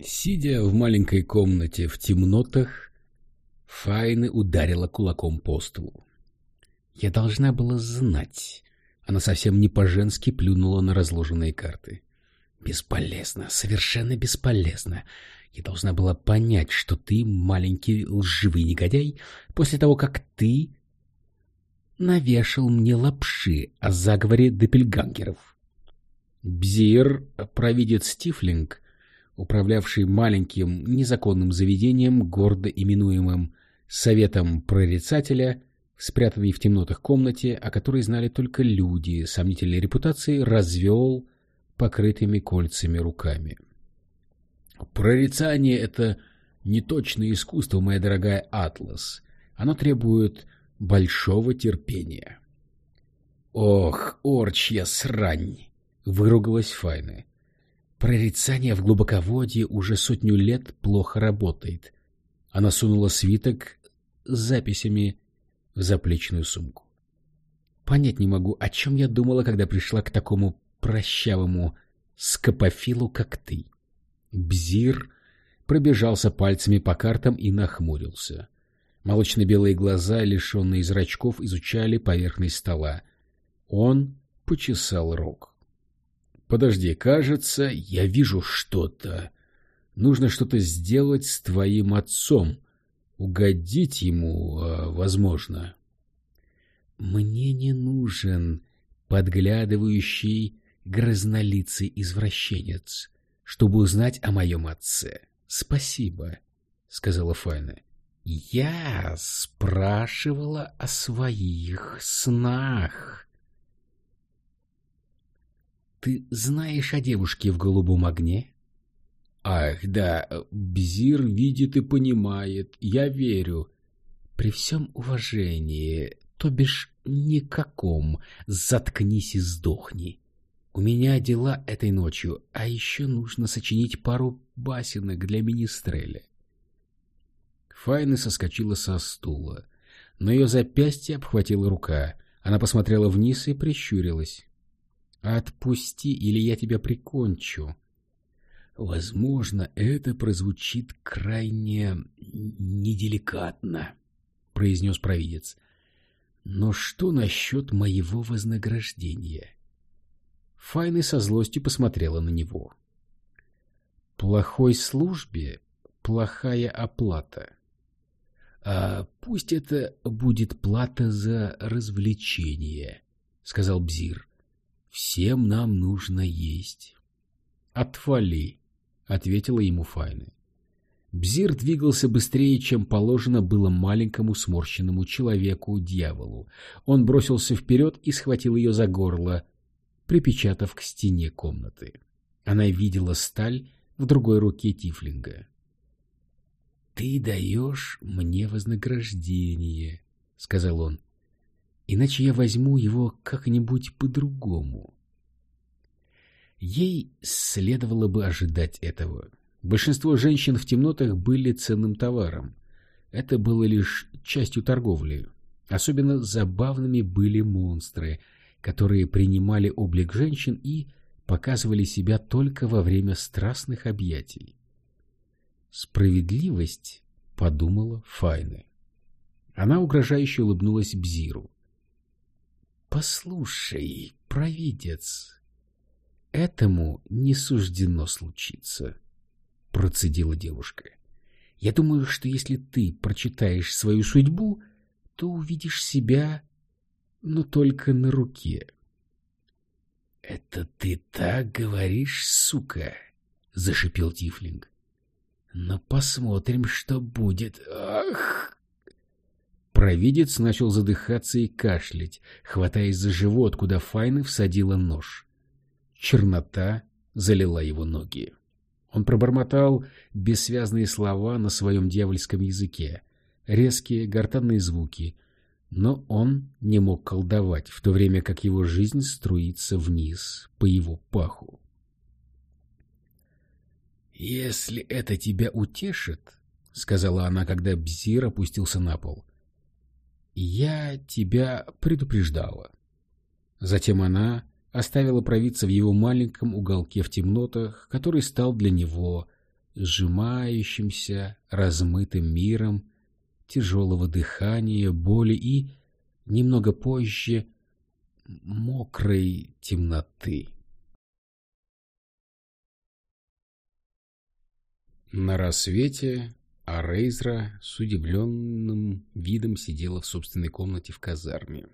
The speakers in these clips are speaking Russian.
Сидя в маленькой комнате в темнотах, Файны ударила кулаком по столу. Я должна была знать. Она совсем не по-женски плюнула на разложенные карты. Бесполезно, совершенно бесполезно. Я должна была понять, что ты маленький лживый негодяй после того, как ты навешал мне лапши о заговоре допельгангеров. Бзир, провидец Стифлинг, управлявший маленьким незаконным заведением, гордо именуемым Советом Прорицателя, спрятанный в темнотах комнате, о которой знали только люди сомнительной репутации, развел покрытыми кольцами руками. Прорицание — это неточное искусство, моя дорогая Атлас. Оно требует большого терпения. «Ох, орчья срань!» — выругалась Файна. «Прорицание в глубоководье уже сотню лет плохо работает». Она сунула свиток с записями в заплечную сумку. «Понять не могу, о чем я думала, когда пришла к такому прощавому скопофилу, как ты». Бзир пробежался пальцами по картам и нахмурился. Молочно-белые глаза, лишенные зрачков, изучали поверхность стола. Он почесал рог. «Подожди, кажется, я вижу что-то. Нужно что-то сделать с твоим отцом. Угодить ему, а, возможно». «Мне не нужен подглядывающий грознолицый извращенец, чтобы узнать о моем отце. Спасибо», — сказала Файна. «Я спрашивала о своих снах». «Ты знаешь о девушке в голубом огне?» «Ах, да, Бзир видит и понимает, я верю». «При всем уважении, то бишь никаком, заткнись и сдохни. У меня дела этой ночью, а еще нужно сочинить пару басенок для министреля». Файна соскочила со стула. Но ее запястье обхватила рука. Она посмотрела вниз и прищурилась. «Отпусти, или я тебя прикончу». «Возможно, это прозвучит крайне неделикатно», — произнес провидец. «Но что насчет моего вознаграждения?» Файны со злостью посмотрела на него. «Плохой службе плохая оплата. А пусть это будет плата за развлечение», — сказал Бзир. «Всем нам нужно есть». «Отвали», — ответила ему Файна. Бзир двигался быстрее, чем положено было маленькому сморщенному человеку-дьяволу. Он бросился вперед и схватил ее за горло, припечатав к стене комнаты. Она видела сталь в другой руке Тифлинга. «Ты даешь мне вознаграждение», — сказал он, — «иначе я возьму его как-нибудь по-другому». Ей следовало бы ожидать этого. Большинство женщин в темнотах были ценным товаром. Это было лишь частью торговли. Особенно забавными были монстры, которые принимали облик женщин и показывали себя только во время страстных объятий. «Справедливость», — подумала Файна. Она угрожающе улыбнулась Бзиру. «Послушай, провидец, этому не суждено случиться», — процедила девушка. «Я думаю, что если ты прочитаешь свою судьбу, то увидишь себя, но только на руке». «Это ты так говоришь, сука?» — зашипел Тифлинг. «Но посмотрим, что будет. Ах!» Провидец начал задыхаться и кашлять, хватаясь за живот, куда Файна всадила нож. Чернота залила его ноги. Он пробормотал бессвязные слова на своем дьявольском языке, резкие гортанные звуки, но он не мог колдовать, в то время как его жизнь струится вниз по его паху. «Если это тебя утешит, — сказала она, когда Бзир опустился на пол, — я тебя предупреждала». Затем она оставила провидца в его маленьком уголке в темнотах, который стал для него сжимающимся, размытым миром тяжелого дыхания, боли и, немного позже, мокрой темноты. На рассвете Арейзра с удивленным видом сидела в собственной комнате в казарме.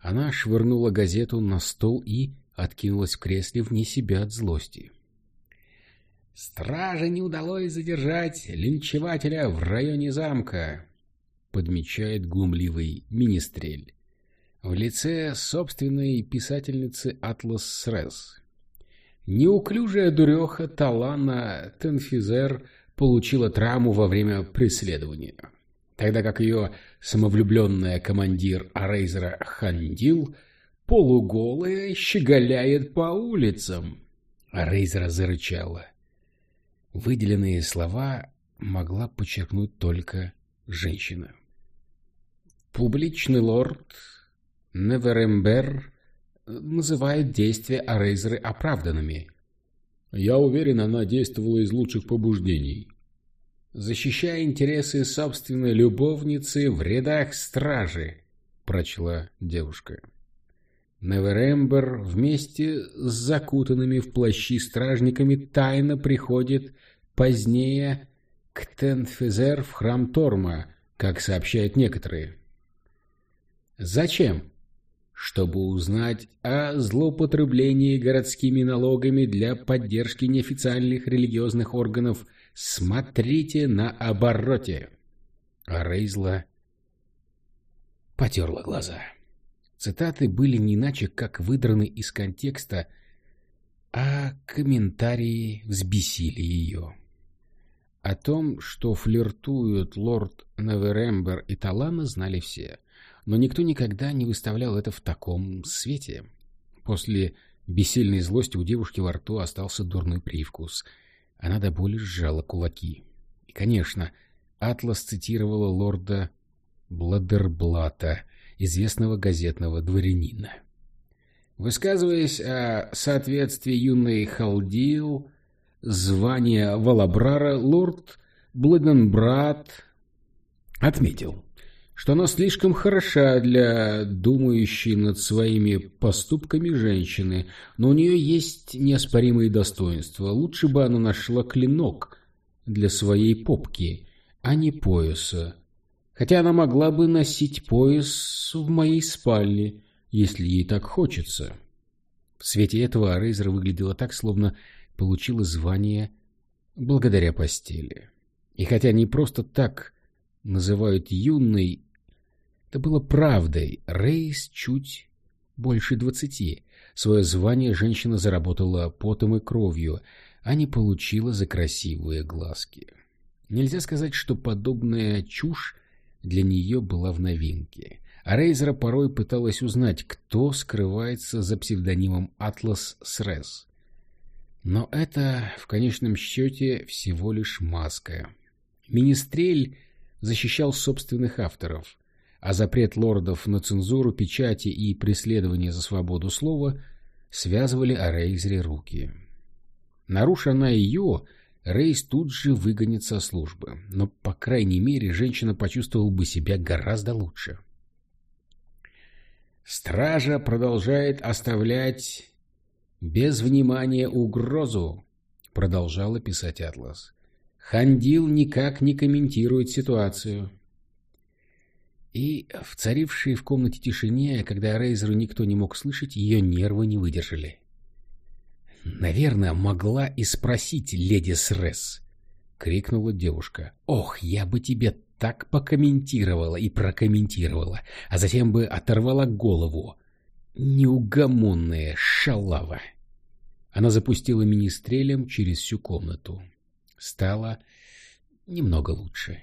Она швырнула газету на стол и откинулась в кресле вне себя от злости. «Страже не удалось задержать линчевателя в районе замка», — подмечает глумливый министрель. В лице собственной писательницы Атлас Срез. Неуклюжая дуреха Талана Тенфизер получила травму во время преследования, тогда как ее самовлюбленная командир Арейзера Хандил полуголая щеголяет по улицам. Арейзера зарычала. Выделенные слова могла подчеркнуть только женщина. Публичный лорд Неверембер называет действия Арейзеры оправданными. Я уверен, она действовала из лучших побуждений. Защищая интересы собственной любовницы в рядах стражи, прочла девушка. Неверембер вместе с закутанными в плащи стражниками тайно приходит позднее к Тенфезер в храм Торма, как сообщают некоторые. Зачем? Чтобы узнать о злоупотреблении городскими налогами для поддержки неофициальных религиозных органов, смотрите на обороте. Рейзла потерла глаза. Цитаты были не иначе, как выдраны из контекста, а комментарии взбесили ее. О том, что флиртуют лорд Неверембер и Талана, знали все, но никто никогда не выставлял это в таком свете. После бессильной злости у девушки во рту остался дурной привкус. Она до боли сжала кулаки. И, конечно, Атлас цитировала лорда Бладерблата — известного газетного дворянина. Высказываясь о соответствии юной Халдил, звания Валабрара, лорд Бладенбрат отметил, что она слишком хороша для думающей над своими поступками женщины, но у нее есть неоспоримые достоинства. Лучше бы она нашла клинок для своей попки, а не пояса, хотя она могла бы носить пояс в моей спальне, если ей так хочется. В свете этого Арейзер выглядела так, словно получила звание благодаря постели. И хотя не просто так называют юной, это было правдой. Рейс чуть больше двадцати. Свое звание женщина заработала потом и кровью, а не получила за красивые глазки. Нельзя сказать, что подобная чушь для нее была в новинке. А Рейзера порой пыталась узнать, кто скрывается за псевдонимом Атлас Срез. Но это, в конечном счете, всего лишь маска. Министрель защищал собственных авторов, а запрет лордов на цензуру печати и преследование за свободу слова связывали о Рейзере руки. Нарушив она ее, Рейс тут же выгонит со службы, но, по крайней мере, женщина почувствовала бы себя гораздо лучше. Стража продолжает оставлять без внимания угрозу, продолжала писать Атлас. Хандил никак не комментирует ситуацию. И в царившей в комнате тишине, когда Рейзеру никто не мог слышать, ее нервы не выдержали. «Наверное, могла и спросить леди Сресс», — крикнула девушка. «Ох, я бы тебе так покомментировала и прокомментировала, а затем бы оторвала голову. Неугомонная шалава!» Она запустила министрелем через всю комнату. Стало немного лучше.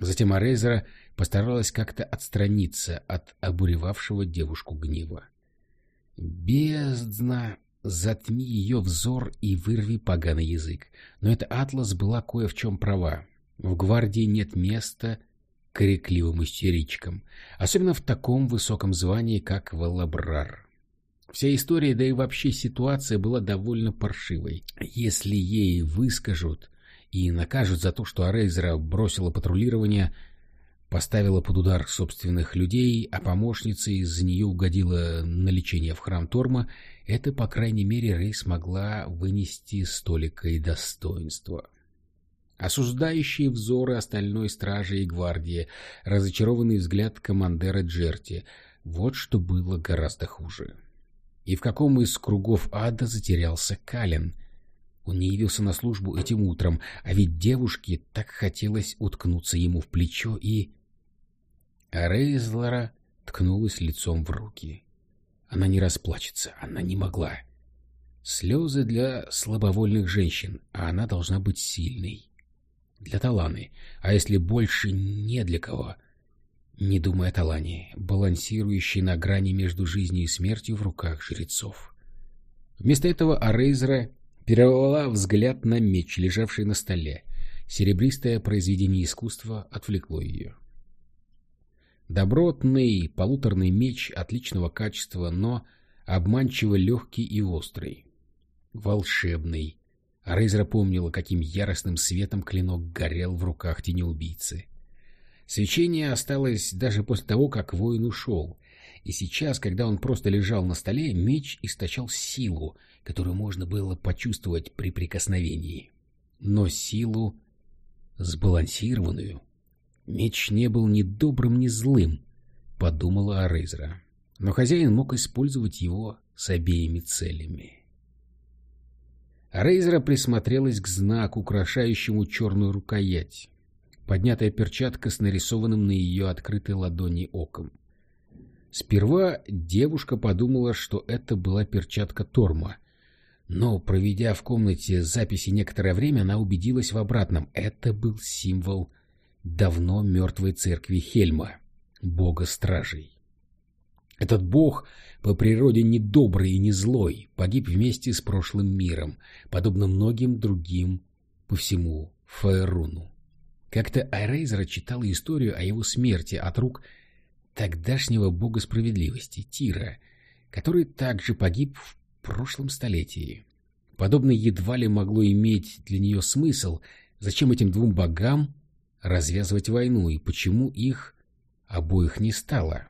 Затем Арезера постаралась как-то отстраниться от обуревавшего девушку гнева. «Бездна!» Затми ее взор и вырви поганый язык. Но эта Атлас была кое в чем права. В гвардии нет места крикливым истеричкам, особенно в таком высоком звании, как Валабрар. Вся история, да и вообще ситуация была довольно паршивой. Если ей выскажут, и накажут за то, что Арейзера бросила патрулирование, поставила под удар собственных людей, а помощница из-за нее угодила на лечение в храм Торма, это, по крайней мере, Рей смогла вынести столика и достоинства. Осуждающие взоры остальной стражи и гвардии, разочарованный взгляд командира Джерти — вот что было гораздо хуже. И в каком из кругов ада затерялся Калин — он не явился на службу этим утром, а ведь девушке так хотелось уткнуться ему в плечо и... А Рейзлера ткнулась лицом в руки. Она не расплачется, она не могла. Слезы для слабовольных женщин, а она должна быть сильной. Для Таланы, а если больше не для кого? Не думая о Талане, балансирующей на грани между жизнью и смертью в руках жрецов. Вместо этого Арейзера перевела взгляд на меч, лежавший на столе. Серебристое произведение искусства отвлекло ее. Добротный полуторный меч отличного качества, но обманчиво легкий и острый. Волшебный. Рейзера помнила, каким яростным светом клинок горел в руках тенеубийцы. Свечение осталось даже после того, как воин ушел, и сейчас, когда он просто лежал на столе, меч источал силу, которую можно было почувствовать при прикосновении. Но силу сбалансированную. Меч не был ни добрым, ни злым, подумала Арейзра. Но хозяин мог использовать его с обеими целями. Рейзера присмотрелась к знаку, украшающему черную рукоять. Поднятая перчатка с нарисованным на ее открытой ладони оком. Сперва девушка подумала, что это была перчатка Торма, но, проведя в комнате записи некоторое время, она убедилась в обратном. Это был символ давно мертвой церкви Хельма, бога стражей. Этот бог по природе не добрый и не злой, погиб вместе с прошлым миром, подобно многим другим по всему Фаеруну. Как-то Айрейзера читала историю о его смерти от рук тогдашнего бога справедливости, Тира, который также погиб в прошлом столетии. Подобное едва ли могло иметь для нее смысл, зачем этим двум богам развязывать войну и почему их обоих не стало.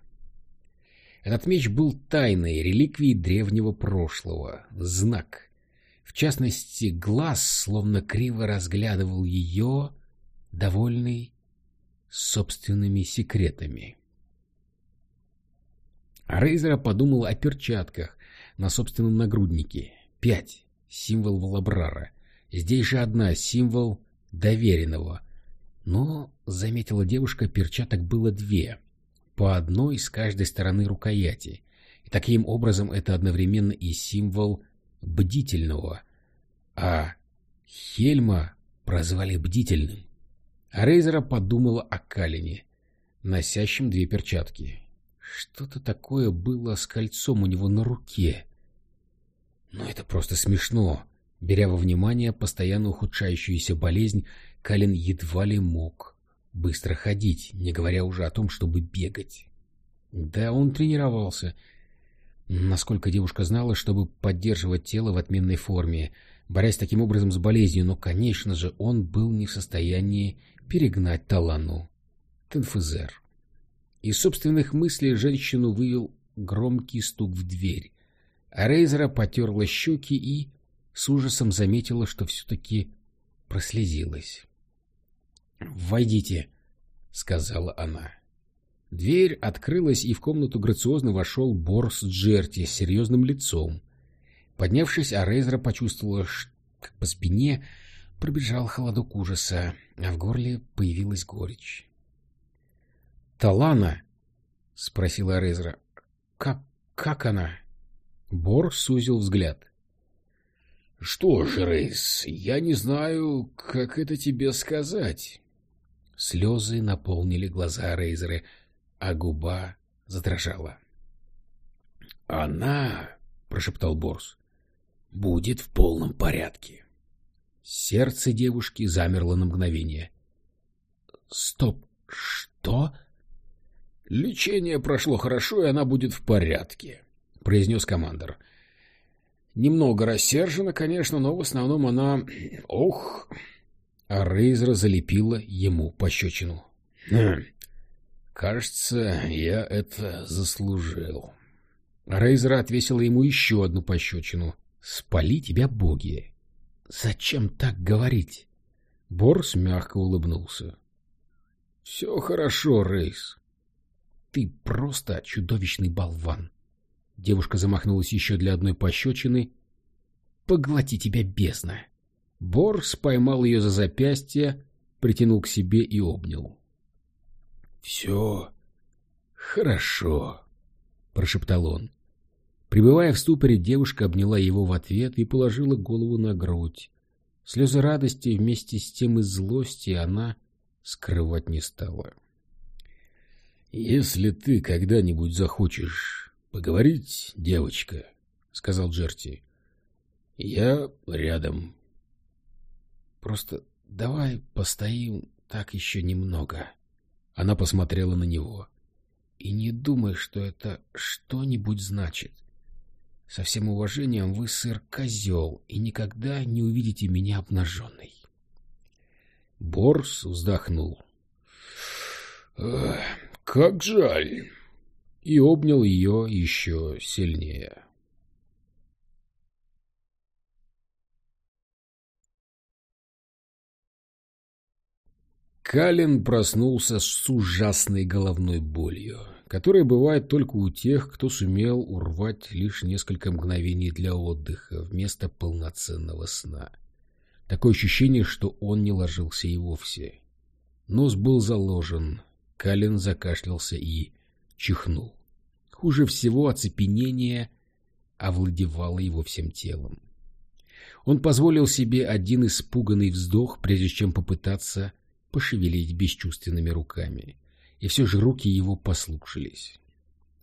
Этот меч был тайной реликвией древнего прошлого, знак. В частности, глаз словно криво разглядывал ее, довольный собственными секретами. Рейзера подумал о перчатках, на собственном нагруднике. Пять. Символ Валабрара. Здесь же одна. Символ доверенного. Но, заметила девушка, перчаток было две. По одной с каждой стороны рукояти. И таким образом это одновременно и символ бдительного. А Хельма прозвали бдительным. Рейзера подумала о Калине, носящем две перчатки. Что-то такое было с кольцом у него на руке. Но это просто смешно. Беря во внимание постоянно ухудшающуюся болезнь, Калин едва ли мог быстро ходить, не говоря уже о том, чтобы бегать. Да, он тренировался. Насколько девушка знала, чтобы поддерживать тело в отменной форме, борясь таким образом с болезнью, но, конечно же, он был не в состоянии перегнать Талану. Тенфезер. Из собственных мыслей женщину вывел громкий стук в дверь. А Рейзера потерла щеки и с ужасом заметила, что все-таки прослезилась. «Войдите», — сказала она. Дверь открылась, и в комнату грациозно вошел Борс Джерти с серьезным лицом. Поднявшись, Арейзера почувствовала, как по спине пробежал холодок ужаса, а в горле появилась горечь. «Талана?» — спросила Резра. «Как... как она?» Бор сузил взгляд. «Что ж, Рейс, я не знаю, как это тебе сказать». Слезы наполнили глаза Рейзера, а губа задрожала. «Она, — прошептал Борс, — будет в полном порядке». Сердце девушки замерло на мгновение. «Стоп! Что?» «Лечение прошло хорошо, и она будет в порядке», — произнес командор. «Немного рассержена, конечно, но в основном она... Ох...» а Рейзера залепила ему пощечину. «Хм, кажется, я это заслужил». Рейзера отвесила ему еще одну пощечину. «Спали тебя боги!» «Зачем так говорить?» Борс мягко улыбнулся. «Все хорошо, Рейс. Ты просто чудовищный болван». Девушка замахнулась еще для одной пощечины. «Поглоти тебя, бездна!» Борс поймал ее за запястье, притянул к себе и обнял. «Все хорошо», — прошептал он. Пребывая в ступоре, девушка обняла его в ответ и положила голову на грудь. Слезы радости вместе с тем и злости она скрывать не стала. «Если ты когда-нибудь захочешь поговорить, девочка», — сказал Джерти, — «я рядом». «Просто давай постоим так еще немного». Она посмотрела на него. «И не думай, что это что-нибудь значит. Со всем уважением, вы, сыр, козел, и никогда не увидите меня обнаженной. Борс вздохнул. «Как жаль!» и обнял ее еще сильнее. Калин проснулся с ужасной головной болью которая бывает только у тех, кто сумел урвать лишь несколько мгновений для отдыха вместо полноценного сна. Такое ощущение, что он не ложился и вовсе. Нос был заложен, Калин закашлялся и чихнул. Хуже всего оцепенение овладевало его всем телом. Он позволил себе один испуганный вздох, прежде чем попытаться пошевелить бесчувственными руками и все же руки его послушались.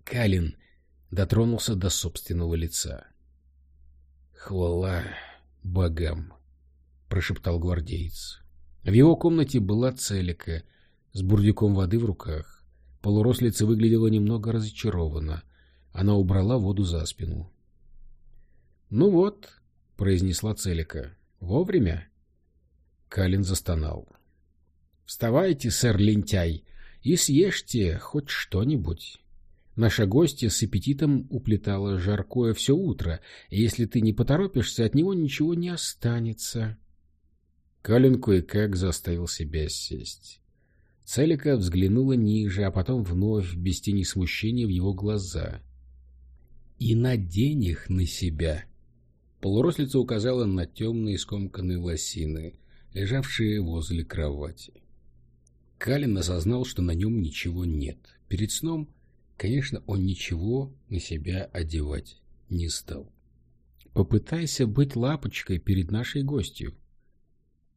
Калин дотронулся до собственного лица. «Хвала богам!» — прошептал гвардеец. В его комнате была целика с бурдюком воды в руках. Полурослица выглядела немного разочарованно. Она убрала воду за спину. «Ну вот», — произнесла Целика, — «вовремя». Калин застонал. «Вставайте, сэр лентяй, и съешьте хоть что-нибудь. Наша гостья с аппетитом уплетала жаркое все утро, и если ты не поторопишься, от него ничего не останется. Калин кое-как заставил себя сесть. Целика взглянула ниже, а потом вновь, без тени смущения, в его глаза. «И надень их на себя!» Полурослица указала на темные скомканные лосины, лежавшие возле кровати. Калин осознал, что на нем ничего нет. Перед сном, конечно, он ничего на себя одевать не стал. «Попытайся быть лапочкой перед нашей гостью».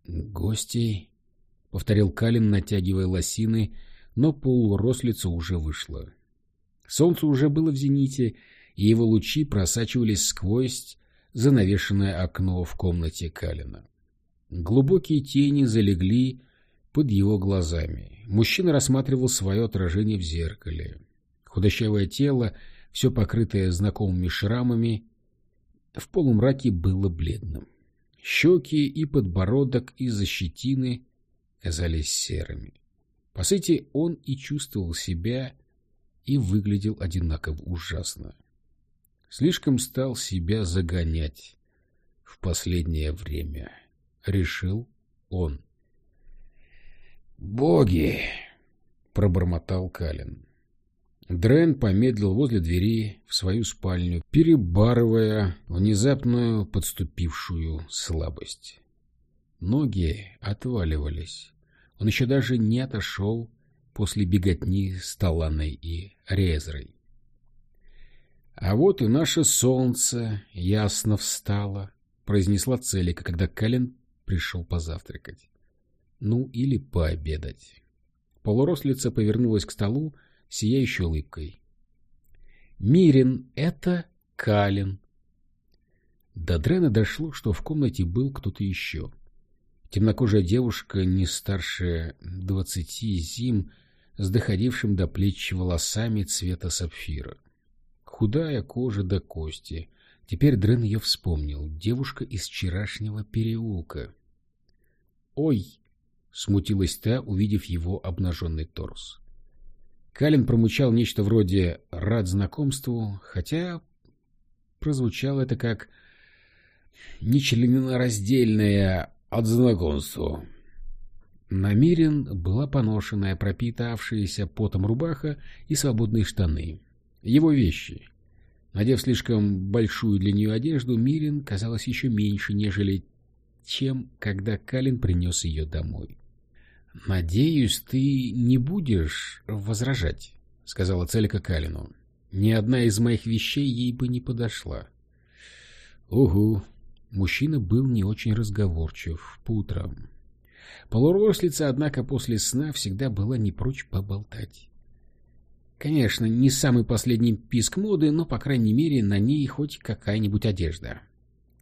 «Гостей?» — повторил Калин, натягивая лосины, но полурослица уже вышла. Солнце уже было в зените, и его лучи просачивались сквозь занавешенное окно в комнате Калина. Глубокие тени залегли под его глазами. Мужчина рассматривал свое отражение в зеркале. Худощавое тело, все покрытое знакомыми шрамами, в полумраке было бледным. Щеки и подбородок из-за щетины казались серыми. По сути, он и чувствовал себя и выглядел одинаково ужасно. Слишком стал себя загонять в последнее время, решил он. «Боги!» — пробормотал Калин. Дрен помедлил возле двери в свою спальню, перебарывая внезапную подступившую слабость. Ноги отваливались. Он еще даже не отошел после беготни с Таланой и Резрой. «А вот и наше солнце ясно встало», — произнесла Целика, когда Калин пришел позавтракать ну или пообедать. Полурослица повернулась к столу, сияющей улыбкой. «Мирин, это Калин». До Дрена дошло, что в комнате был кто-то еще. Темнокожая девушка, не старше двадцати зим, с доходившим до плеч волосами цвета сапфира. Худая кожа до кости. Теперь Дрен ее вспомнил. Девушка из вчерашнего переулка. «Ой!» — смутилась та, увидев его обнаженный торс. Калин промычал нечто вроде «рад знакомству», хотя прозвучало это как нечленораздельное «от знакомству». Намерен была поношенная, пропитавшаяся потом рубаха и свободные штаны. Его вещи. Надев слишком большую для нее одежду, Мирин казалось еще меньше, нежели чем когда Калин принес ее домой. «Надеюсь, ты не будешь возражать», — сказала Целька Калину. «Ни одна из моих вещей ей бы не подошла». «Угу». Мужчина был не очень разговорчив по утрам. Полурослица, однако, после сна всегда была не прочь поболтать. Конечно, не самый последний писк моды, но, по крайней мере, на ней хоть какая-нибудь одежда.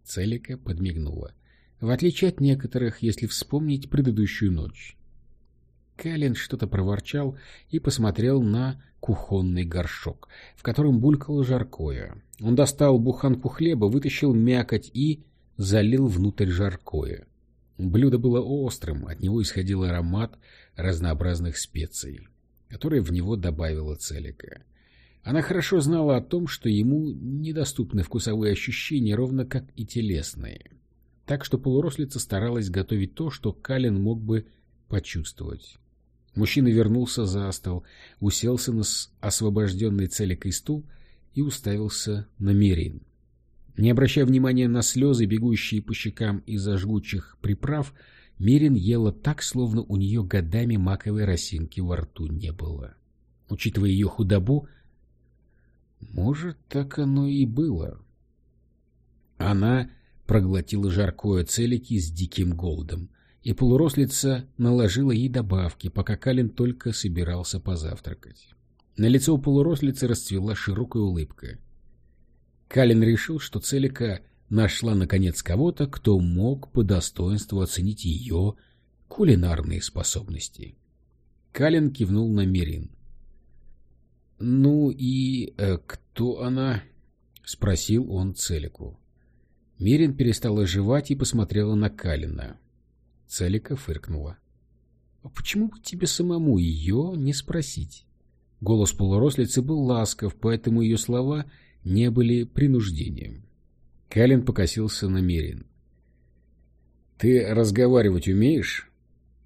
Целика подмигнула. В отличие от некоторых, если вспомнить предыдущую ночь. Кэлен что-то проворчал и посмотрел на кухонный горшок, в котором булькало жаркое. Он достал буханку хлеба, вытащил мякоть и залил внутрь жаркое. Блюдо было острым, от него исходил аромат разнообразных специй, которые в него добавила Целика. Она хорошо знала о том, что ему недоступны вкусовые ощущения, ровно как и телесные. Так что полурослица старалась готовить то, что Калин мог бы почувствовать. Мужчина вернулся за стол, уселся на освобожденный целикой стул и уставился на Мерин. Не обращая внимания на слезы, бегущие по щекам из-за жгучих приправ, Мерин ела так, словно у нее годами маковой росинки во рту не было. Учитывая ее худобу, может, так оно и было. Она проглотила жаркое целики с диким голодом, и полурослица наложила ей добавки, пока Калин только собирался позавтракать. На лицо у полурослицы расцвела широкая улыбка. Калин решил, что Целика нашла наконец кого-то, кто мог по достоинству оценить ее кулинарные способности. Калин кивнул на Мерин. «Ну и э, кто она?» — спросил он Целику. Мерин перестала жевать и посмотрела на Калина. Целика фыркнула. «А почему бы тебе самому ее не спросить?» Голос полурослицы был ласков, поэтому ее слова не были принуждением. Калин покосился на Мерин. «Ты разговаривать умеешь?»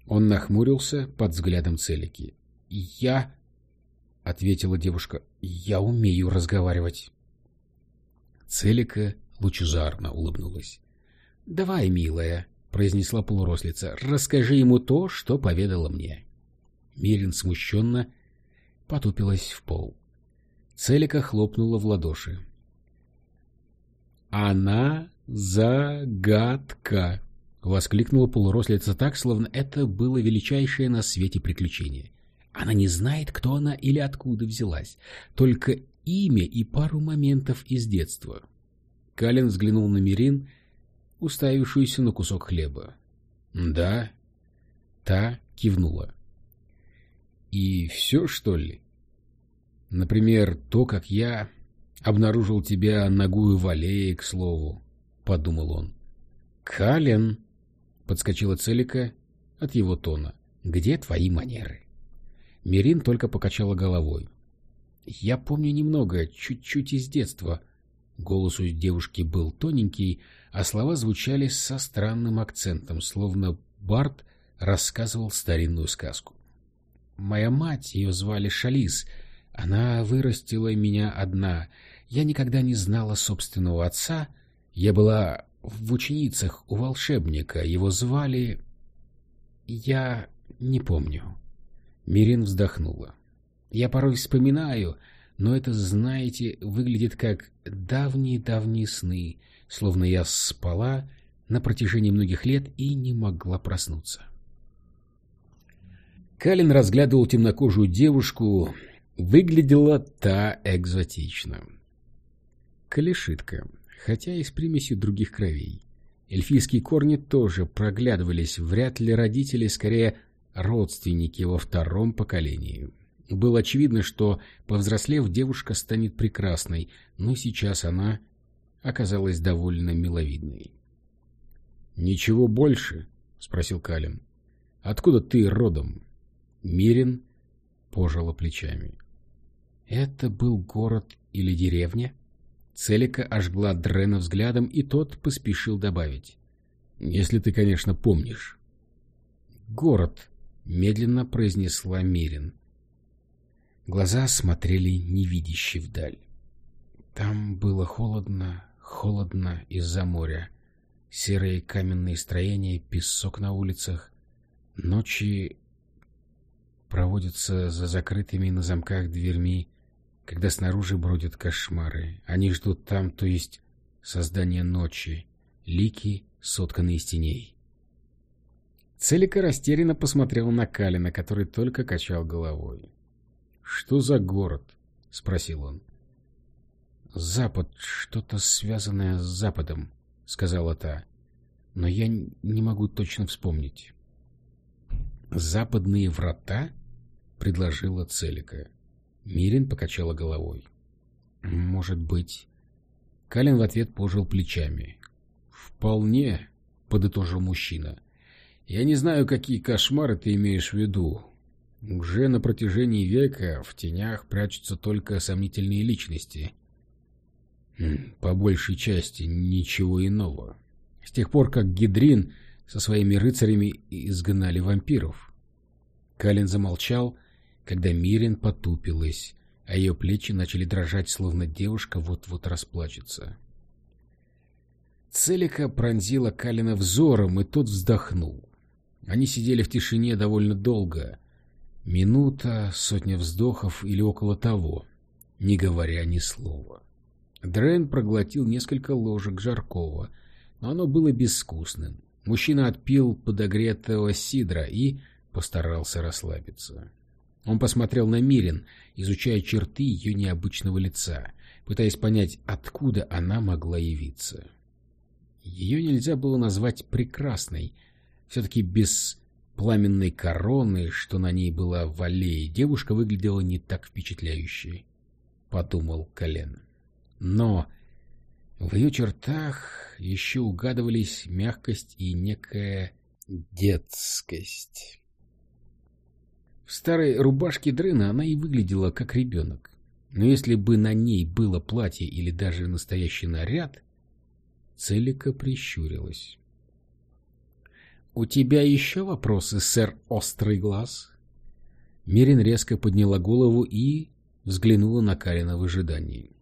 Он нахмурился под взглядом Целики. «Я...» — ответила девушка. «Я умею разговаривать». Целика лучезарно улыбнулась. «Давай, милая», — произнесла полурослица, — «расскажи ему то, что поведала мне». Мирин смущенно потупилась в пол. Целика хлопнула в ладоши. «Она загадка!» — воскликнула полурослица так, словно это было величайшее на свете приключение. Она не знает, кто она или откуда взялась, только имя и пару моментов из детства. Калин взглянул на Мирин, уставившуюся на кусок хлеба. «Да?» Та кивнула. «И все, что ли?» «Например, то, как я обнаружил тебя ногую в аллее, к слову», — подумал он. «Калин!» — подскочила Целика от его тона. «Где твои манеры?» Мирин только покачала головой. «Я помню немного, чуть-чуть из детства». Голос у девушки был тоненький, а слова звучали со странным акцентом, словно Барт рассказывал старинную сказку. «Моя мать, ее звали Шалис, она вырастила меня одна, я никогда не знала собственного отца. Я была в ученицах у волшебника. Его звали... Я не помню. Мирин вздохнула. Я порой вспоминаю, но это, знаете, выглядит как давние-давние сны, словно я спала на протяжении многих лет и не могла проснуться. Калин разглядывал темнокожую девушку. Выглядела та экзотично. Калишитка, хотя и с примесью других кровей. Эльфийские корни тоже проглядывались, вряд ли родители, скорее родственники во втором поколении. Было очевидно, что, повзрослев, девушка станет прекрасной, но сейчас она оказалась довольно миловидной. «Ничего больше?» — спросил Калин. «Откуда ты родом?» Мирин пожала плечами. «Это был город или деревня?» Целика ожгла Дрена взглядом, и тот поспешил добавить. «Если ты, конечно, помнишь». «Город», — медленно произнесла Мирин. Глаза смотрели невидяще вдаль. Там было холодно, холодно из-за моря. Серые каменные строения, песок на улицах. Ночи проводятся за закрытыми на замках дверьми, когда снаружи бродят кошмары. Они ждут там, то есть создание ночи, лики, сотканные из теней. Целика растерянно посмотрел на Калина, который только качал головой. «Что за город?» — спросил он. «Запад, что-то связанное с Западом», — сказала та. «Но я не могу точно вспомнить». «Западные врата?» — предложила Целика. Мирин покачала головой. «Может быть...» Калин в ответ пожал плечами. «Вполне», — подытожил мужчина. «Я не знаю, какие кошмары ты имеешь в виду. Уже на протяжении века в тенях прячутся только сомнительные личности. По большей части ничего иного. С тех пор, как Гидрин со своими рыцарями изгнали вампиров. Калин замолчал, когда Мирин потупилась, а ее плечи начали дрожать, словно девушка вот-вот расплачется. Целика пронзила Калина взором, и тот вздохнул. Они сидели в тишине довольно долго. Минута, сотня вздохов или около того, не говоря ни слова. Дрен проглотил несколько ложек жаркого, но оно было безвкусным. Мужчина отпил подогретого сидра и постарался расслабиться. Он посмотрел на Мирин, изучая черты ее необычного лица, пытаясь понять, откуда она могла явиться. Ее нельзя было назвать прекрасной. Все-таки без пламенной короны, что на ней была в аллее, девушка выглядела не так впечатляюще, — подумал Колен. Но в ее чертах еще угадывались мягкость и некая детскость. В старой рубашке Дрына она и выглядела как ребенок. Но если бы на ней было платье или даже настоящий наряд, Целика прищурилась. «У тебя еще вопросы, сэр Острый Глаз?» Мирин резко подняла голову и взглянула на Карина в ожидании.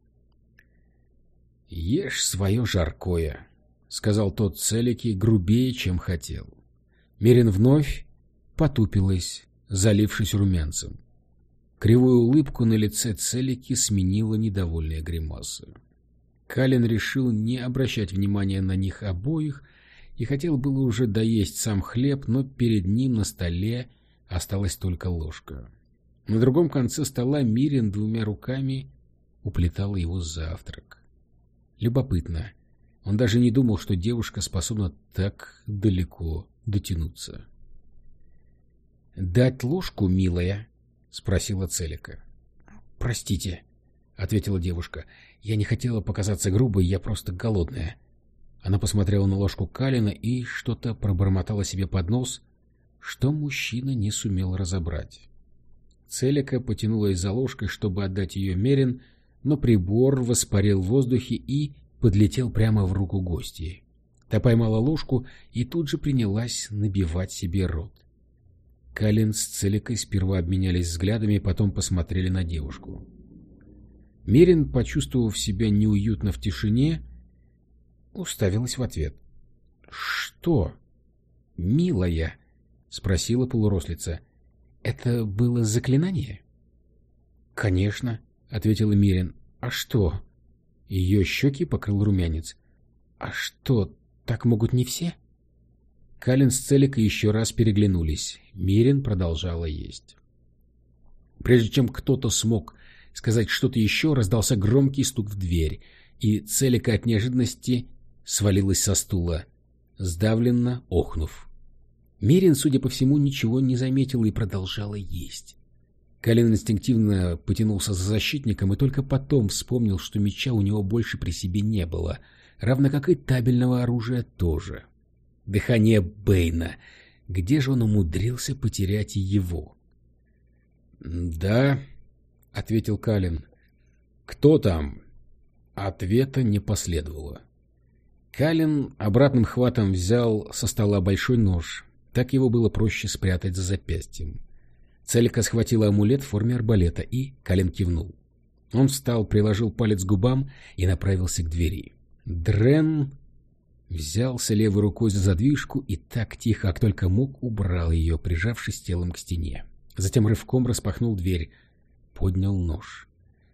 «Ешь свое жаркое», — сказал тот Целики грубее, чем хотел. Мерин вновь потупилась, залившись румянцем. Кривую улыбку на лице Целики сменила недовольная гримаса. Калин решил не обращать внимания на них обоих и хотел было уже доесть сам хлеб, но перед ним на столе осталась только ложка. На другом конце стола Мирин двумя руками уплетала его завтрак. Любопытно. Он даже не думал, что девушка способна так далеко дотянуться. «Дать ложку, милая?» — спросила Целика. «Простите», — ответила девушка. «Я не хотела показаться грубой, я просто голодная». Она посмотрела на ложку Калина и что-то пробормотала себе под нос, что мужчина не сумел разобрать. Целика потянулась за ложкой, чтобы отдать ее Мерин, но прибор воспарил в воздухе и подлетел прямо в руку гостьи. Та поймала ложку и тут же принялась набивать себе рот. Калин с Целикой сперва обменялись взглядами, потом посмотрели на девушку. Мерин, почувствовав себя неуютно в тишине, уставилась в ответ. — Что? — Милая, — спросила полурослица. — Это было заклинание? — Конечно, — ответила Мирин. — А что? Ее щеки покрыл румянец. — А что, так могут не все? Калин с Целикой еще раз переглянулись. Мирин продолжала есть. Прежде чем кто-то смог сказать что-то еще, раздался громкий стук в дверь, и Целика от неожиданности свалилась со стула, сдавленно охнув. Мирин, судя по всему, ничего не заметила и продолжала есть. Калин инстинктивно потянулся за защитником и только потом вспомнил, что меча у него больше при себе не было, равно как и табельного оружия тоже. Дыхание Бэйна. Где же он умудрился потерять его? «Да», — ответил Калин. «Кто там?» Ответа не последовало. Калин обратным хватом взял со стола большой нож. Так его было проще спрятать за запястьем. Целька схватила амулет в форме арбалета, и Калин кивнул. Он встал, приложил палец к губам и направился к двери. Дрен взялся левой рукой за задвижку и так тихо, как только мог, убрал ее, прижавшись телом к стене. Затем рывком распахнул дверь, поднял нож.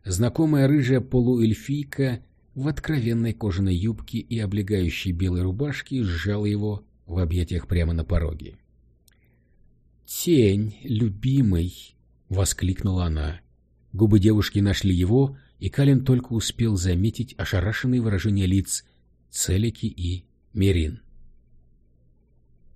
Знакомая рыжая полуэльфийка в откровенной кожаной юбке и облегающей белой рубашке сжала его в объятиях прямо на пороге. «Тень, любимый!» — воскликнула она. Губы девушки нашли его, и Калин только успел заметить ошарашенные выражения лиц Целики и Мерин.